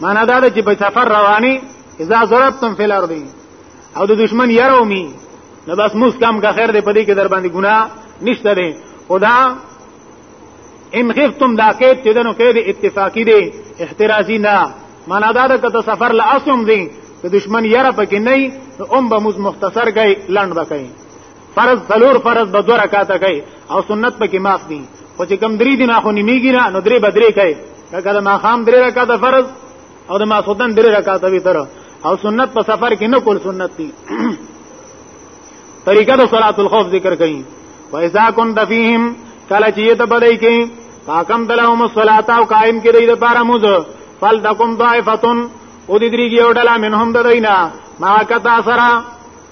معنا دا ده چې په سفر رواني اذا ضربتم فی الارض او د دشمن یارو می نو بس موس کم کا خیر دې پدې کې در باندې ګناه نشته ده خدا ان خفتم دا کې چې دنو کې دې اتفاقی دې احترازی نه معنا دا ده کته سفر لا اسوم دې د دشمن یاره پکې نه نو ام به موس مختصر گئی لند بکې فرض څلور فرض به دوه رکعاته کوي او سنت پکې معاف دي خو چې کم درې دي نه خو نیمیږي نه نو درې بدرې کوي کله ما خام درې رکعاته فرض او د ماسودن درې رکعاته وی تر او سنت په سفر کې نه کول سنت دي طریقه د صلات الخوف ذکر کړي و اذا كنت فيهم کله چې ته بدای کې پاکم دلهم الصلاه او قائم کې دې لپاره موز فل دکم ضائفتن او دې درې کې یو ډله منهم د دینا ما کتا سره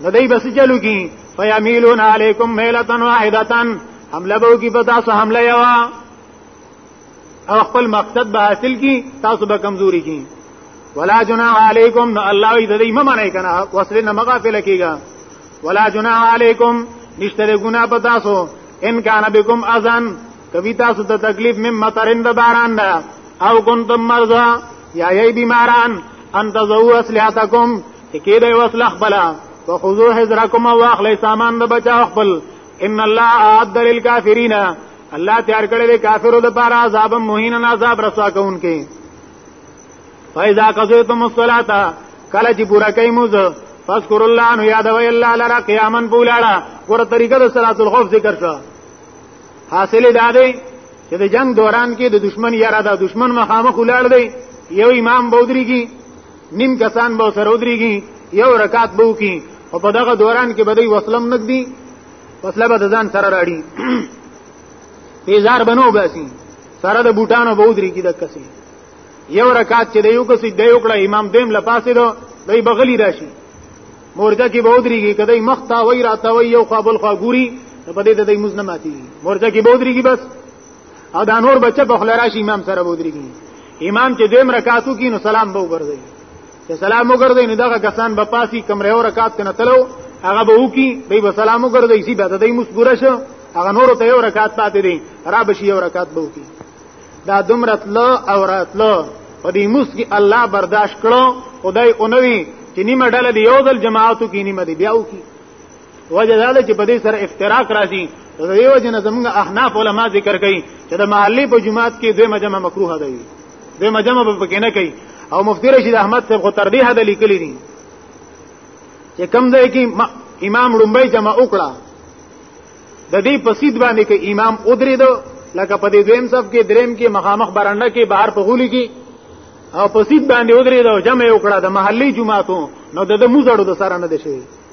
نو دای بس چلو کی فیمیلون علیکم میلتن واحدتن حمله بو کی پتا سو حمله یوا او خپل مقصد به حاصل کی تاسو به کمزوري کی ولا جناح علیکم نو الله دې دې ممنه کنا وصل نه مغافل کیگا ولا جناح علیکم نشته ګنا پتا سو ان کان بكم اذن کوي تاسو ته تکلیف مم مطرند باران دا او کنتم مرضا یا یی بیماران ان تزو اسلحتکم چې کېدای وسله خپل فخذو حذرکم واخلې سامان د بچا خپل ان الله اعد للکافرین الله تیار کړی دی کافرو د پاره عذاب مهین نه عذاب رسوا کوونکې فایذا قضیتم الصلاه کله چې پورا کوي موز فذكر الله ان یادوي الله لرا قیاما بولاړه ور طریقه د صلات الخوف ذکر شو حاصل دا دی چې د جنگ دوران کې د دشمن یاره د دشمن مخامخ ولاړ دی یو امام بودری کی نیم کسان به سره ودرېږي یو رکعت به وکړي او په دغه دوران کې به دوی وسلم نږدي وسله به ځان سره راړي پیزار بنو باسي سره د بوټانو به ودرېږي د کسي یو رکعت چې د یو کسي د یو کړه امام دیم لپاسې دو دوی بغلی راشي مورده کې به ودرېږي کدی مخ تا وای راته وای یو خوا بل خوا ګوري په دې د دې مزنه ماتي مورده کې به ودرېږي بس او دا نور بچه په خله راشي امام سره ودرېږي امام چې دیم رکعاتو کې نو سلام به وګرځي چې سلام وګرځي نو دغه کسان به پاسي کمره او رکعات کنه تلو هغه به وکی به به سلام وګرځي سی به د دې مسګوره شو هغه نور ته یو رکعات پاتې دي را بشي یو رکعات به وکی دا دمرت لا او راتلو په دې موس کې الله برداشت کړو خدای اونوي چې نیمه ډله دی یو ځل جماعتو کې نیمه دی بیا وکي وجه دا ده چې په دې سره افتراق راځي د دې وجه نه زمونږ احناف علما ذکر کوي چې د محلي په جماعت کې دوی مجمع مکروه ده وي دوی مجمع په کې نه کوي او مفتی رشید احمد صاحب خو تر دې حد لیکلي دي چې کم ځای کې امام لومبۍ جمع وکړه د دې پسید باندې کې امام ادری دو لکه په دې دویم صف کې دریم کې مخامخ برنده کې بهر په غولي کې او پسید باندې ادری دو جمع وکړه د محلي جماعتو نو د موزړو د سره نه دي شي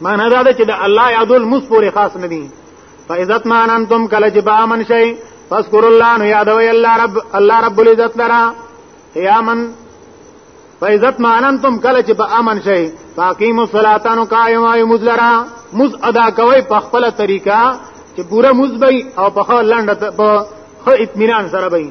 معنا دا ده چې د الله یادول موږ پورې خاص نه دي فعزت مان انتم کله چې با من شي فذكر الله نو یادوي الله رب الله رب العزت لرا یا من فعزت مان انتم کله چې با امن شي فاقیم الصلاه نو قائم وي موږ لرا موږ ادا کوي په خپل طریقه چې پوره موږ به او په خپل لنډه په اطمینان سره به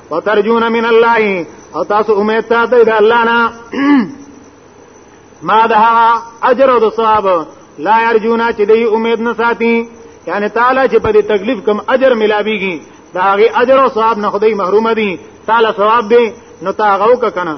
وترجون من الله او تاسو امید ساتئ د الله نه ما ده اجر او ثواب لا يرجونا چې دی امید نه ساتي یعنی تعالی چې په دې تکلیف کم اجر ملاويږي دا غي اجر او ثواب نه خدای محروم دي تعالی ثواب دی نو تاغو کنه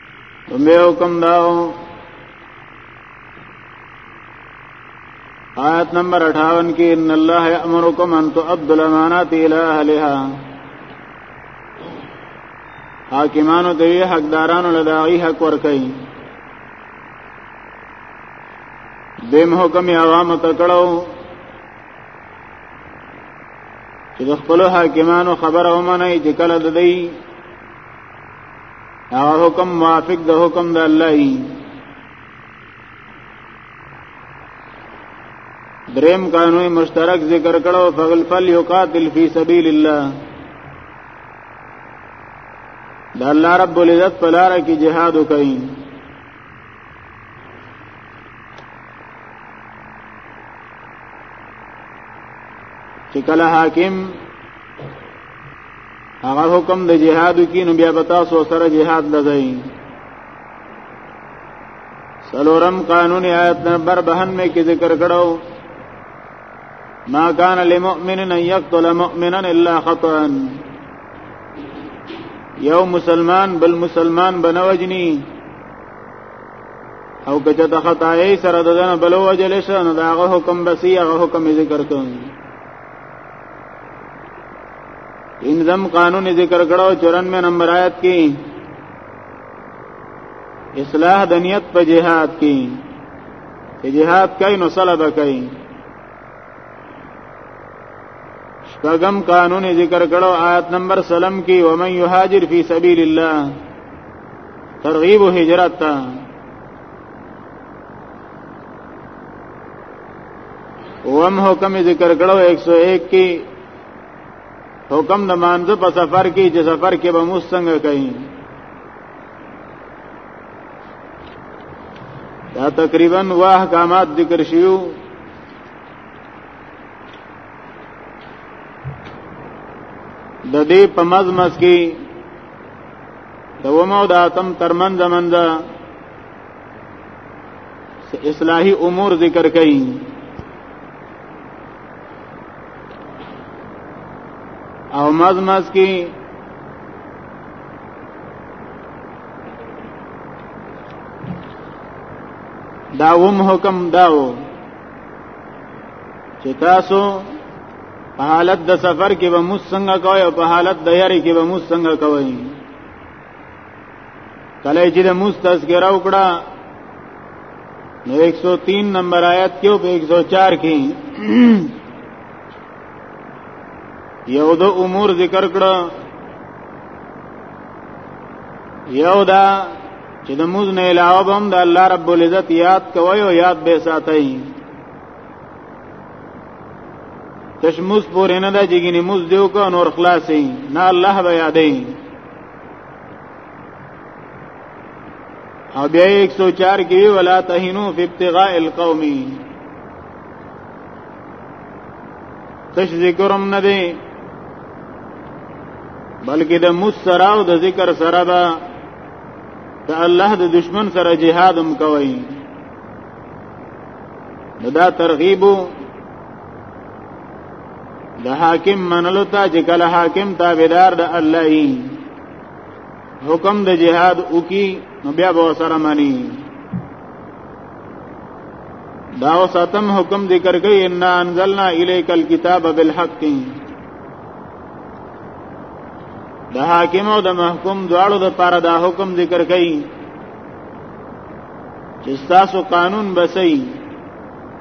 لومبه حکم داو آیت نمبر 58 کې ان الله یامرکم ان تؤدوا الامانات الى اهلها حاکمانو ته حقدارانو لداغي حق ورکړي دیم حکم عوام ته کړو چې خپل حاکمانو خبره ومني چې کله د دې او حکم موافق د حکم د الله ای دریم قانون مشترک ذکر کړو فغل فل یقاتل فی سبیل الله د الله رب العزت په لار کې jihad وکړي چې کله حاکم هغه حکم د جهاد کې نو بیا بتا سو سره جهاد لګی سلورم قانون آیت نمبر 92 کې ذکر کړو ما کان للمؤمن ان يقتل مؤمنا الا خطا یو مسلمان بل مسلمان بنوجنی او کچه د خدای سره دغه بلو وجل شنه داغه حکم بسی هغه حکم ذکر کوي انزم قانون ذکر کړو 94 نمبر آیت کې اصلاح د نیت په جهاد کې چې جهاد کوي نو صلب کوي شپږم قانون ذکر کړو آیت نمبر سلام کې ومن یهاجر فی سبیل الله ترغیب هجرت ته وم حکم ذکر کړو 101 کې حکم د مانزه په سفر کې چې سفر کې به مستنګ کوي دا تقریبا واه کامات ذکر شیو د دې په مزمس کې د ومو د اتم ترمن زمنده اصلاحی امور ذکر کړي او مز مز کې دا وم حکم داو چې تاسو په حالت د سفر کې به موږ څنګه کوی او په حالت د یاري کې به موږ څنګه کوی کله چې د موس تذکرہ وکړه نو 103 نمبر آیات کې او 104 کې یو د امور ذکر کړه یو دا چې د موز نه علاوه هم د الله رب العزت یاد کوي او یاد به ساتي تشموس پورې نه دا جګینه موز دیو کو نور خلاصې نه الله به یادې او بیا 104 کې ولا تهینو فی ابتغاء القوم تش ذکرم نه دی بلکې د مسرا او د ذکر سره به د الله د دشمن سره جهاد هم کوي دا ترغیب د حاکم منلو ته چې کله حاکم تابعدار د الله ای حکم د جهاد وکي نو بیا به سره مانی دا ساتم حکم ذکر کوي ان انزلنا الیک الكتاب بالحق د حاکم او د محکوم دواړو د پاره دا حکم ذکر کوي چې تاسو قانون بسئ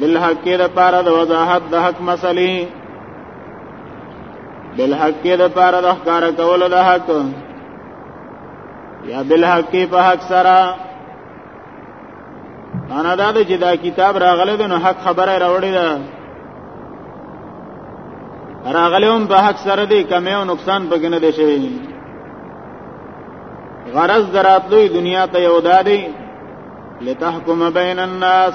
بالحق کې د پاره د وضاحت د حق مسلې بالحق کې د پاره د ښکار کولو د حق یا بالحق کې په حق سره انا دا چې دا کتاب راغله د نو حق خبره راوړې ده راغله هم په حق سره دی کمې او نقصان پکې نه دی شوی غرض دراتلوی دنیا ته یو دادی لتحکم بین الناس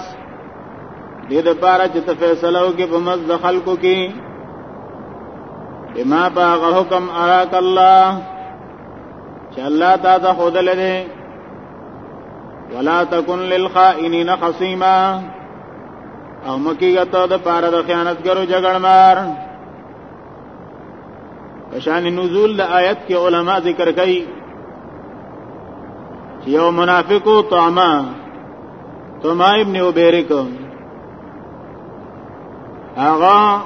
دې د پاره چې ته فیصله وکې په مز د خلکو کې بما باغ حکم اراک الله چې الله تا ته خود لري ولا تکن للخائنین خصیما او مکیګه ته د پاره د خیانتګرو جګړمار شان نزول د آیت کې علما ذکر کوي چې یو منافقو طعما طعما ابن عبیرک هغه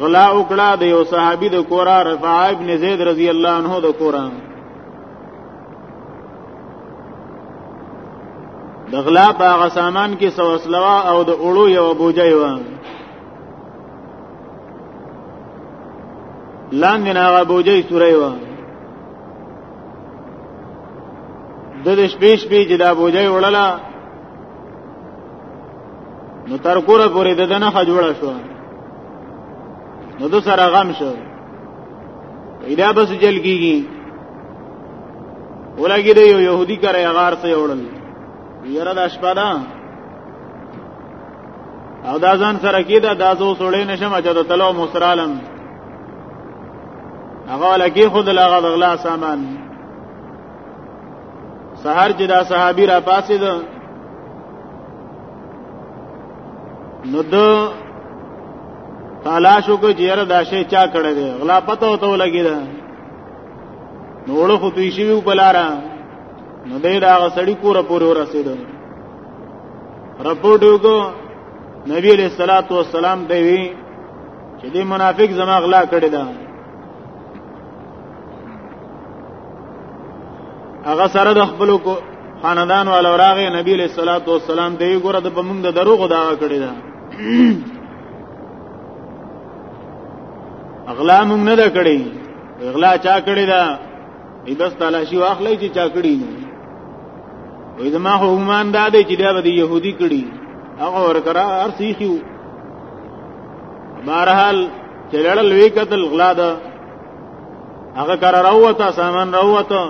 غلا وکړه د یو صحابي د کورا رفاع ابن زید رضی الله عنه د کورا د غلا په هغه سامان کې سوسلوا او د اوړو یو بوجي و لاندې نه هغه بوجي سورې و د دې شپې شپې چې دا بوجي وړله نو تر کوره پورې د دنه خجوړه شو نو د سره غم شو پیدا بس جل کیږي ولګي د یو يهودي کرے غار سره وړل یره د شپه ده او دا ځان سره کیدا دا زو سړې نشم چې د تلو مصرالم هغه لکه خود لاغه غلا سامان سحر چې دا صحابي را پاسې ده نو دو تلاش وکړ چې یاره دا شی چا کړی دی غلا پته وته لګی دا نو وړو خو توی شي په لارا نو دې دا سړی کوره پورې ورسېدل رپورټ وګو نبی علیہ الصلات والسلام ته وی چې دې منافق زما غلا کړی دا هغه سره د خپل کو خاندان والا راغې نبی علیہ الصلات والسلام ته ګوره د بمنګ د دروغ دا کړی دا اغلا مونږ نه دا کړی اغلا چا کړی دا ایدس تلاشی واخلې چې چا کړی نو وې زما خو ګمان دا دی چې دا به يهودي کړی هغه ورکرا ارسیخیو بهرحال چې لړل وی قتل غلا ده هغه کار راوته سامان راوته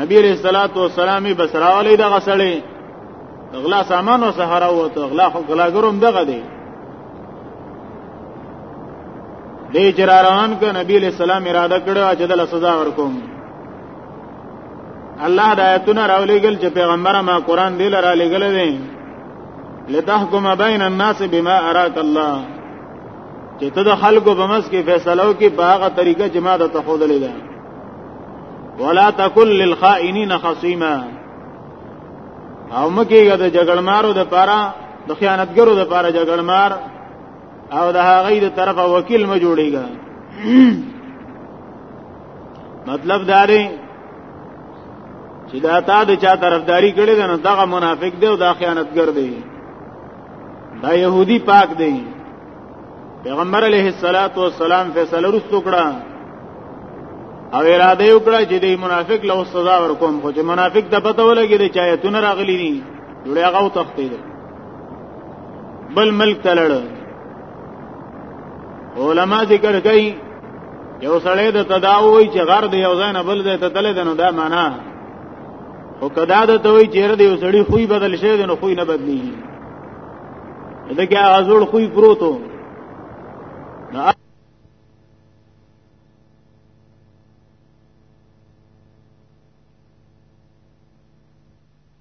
نبی علیہ الصلوۃ والسلام بسراولی دغه سړی غلا سامان او سهارا وته غلا غلاګروم دغه دی دې چې را روان ک نبی علیہ السلام اراده کړو چې دل سزا ورکوم الله د آیتونو راولېګل چې پیغمبر ما قران دی لره لېګل دی لتحکم بین الناس بما اراک الله چې ته د خلکو په مس کې فیصله وکې په هغه طریقه چې ما د تخودلې ده ولا تکل للخائنین خصیما او مکیګه د جګړمارو د پاره د خیانتګرو د پاره جګړمار او د هغه د طرفه وکیل ما جوړیږي مطلب دا دی چې دا تا د چا طرفداري کړې ده نو دغه منافق دی او دا خیانتګر دی دا يهودي پاک دی پیغمبر علیه الصلاۃ والسلام فیصله رسو کړه او اراده وکړه چې د منافق له سزا ورکوم خو چې منافق د پته ولګي د چایتونه راغلي دي جوړه هغه تختی ده بل ملک تلړ علما ذکر کوي یو سړی د تداوی چې غر دی یو ځای نه بل ځای ته تللی دی نو دا معنا او کدا د توي چیرې دی یو سړی خوې بدل شي دی نو خوې نه بدلیږي دا کې ازول خوې پروتو